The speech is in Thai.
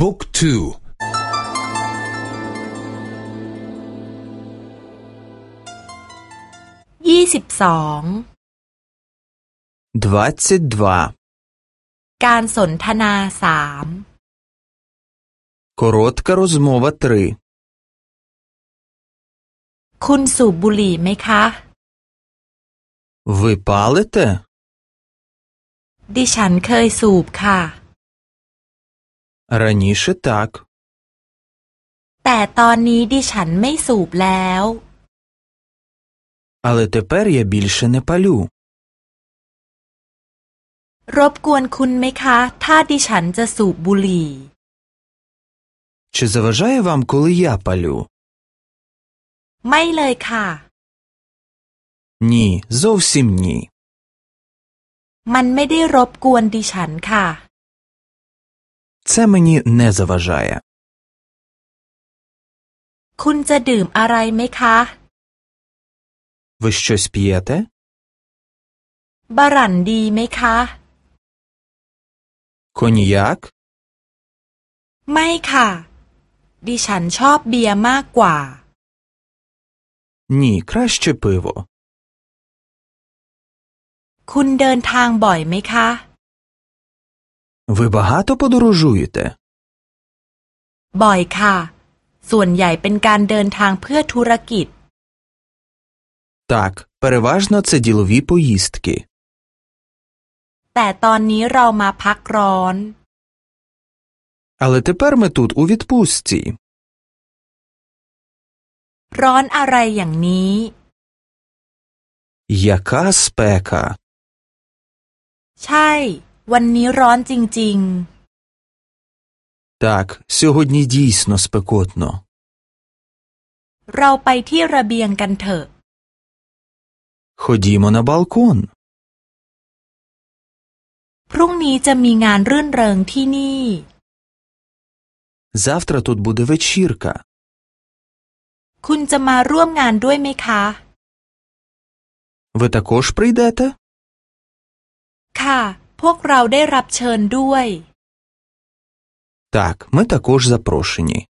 บุ๊กทูยี่สิบสอง 22. การสนทนาสาม Коротка розмова 3. คุณสูบบุหรี่ไหมคะ Ви палите? ดิฉันเคยสูบค่ะ Раніше так. แต่ตอนนี้ดิฉันไม่สูบแล้ว Але тепер я більше не палю. รบกวนคุณไหมคะ ถ้าดิฉันจะสูบบุหรี่ Чи заважає вам, коли я палю? ไม่เลยค่ะ Ні, зовсім ні. มันไม่ได้รบกวนดิฉันค่ะ Це мені не заважає. คุณจะดื่มอะไรไหมคะ Ви щось п'єте? บารันดีไหมคะ Коньяк? ไม่ค่ะ ดิฉันชอบเบียร์มากกว่า Ні, краще пиво. คุณเดินทางบ่อยไหมคะ Ви багато подорожуєте? บ่อยค่ะ ส่วนใหญ่เป็นการเดินทางเพื่อธุรกิจ Так, переважно це ділові поїздки. แต่ตอนนี้เรามาพักร้อน Але тепер ми тут у відпустці. ร้อนอะไรอย่างนี้ Яка спека? ใช่ วันนี้ร้อนจริง Так, сьогодні дійсно спекотно. ๆ เราไปที่ระเบียงกันเถอะ Ходімо на балкон. พรุ่งนี้จะมีงานรื่นเริงที่นี่ Завтра тут буде вечірка. คุณจะมาร่วมงานด้วยไหมคะ Ви також прийдете? ค่ะ พวกเราได้รับเชิญด้วย Так, ми також запрошені.